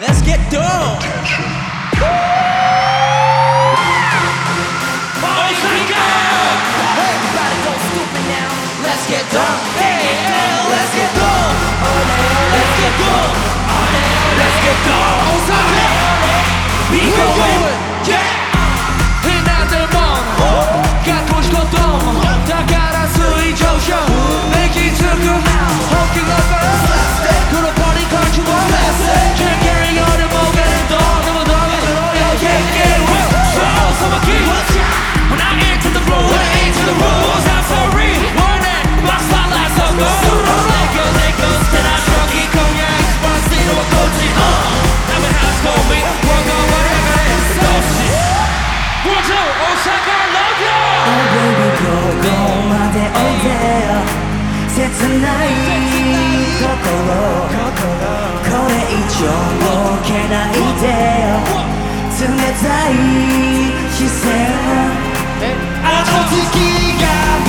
Let's get down. Boys and girls, everybody go stupid now. Let's get down. Hey, let's get down. Let's get down. Let's get down. Let's get down. We go. 切ない心これ以上動けないでよ冷たい視線あの月が見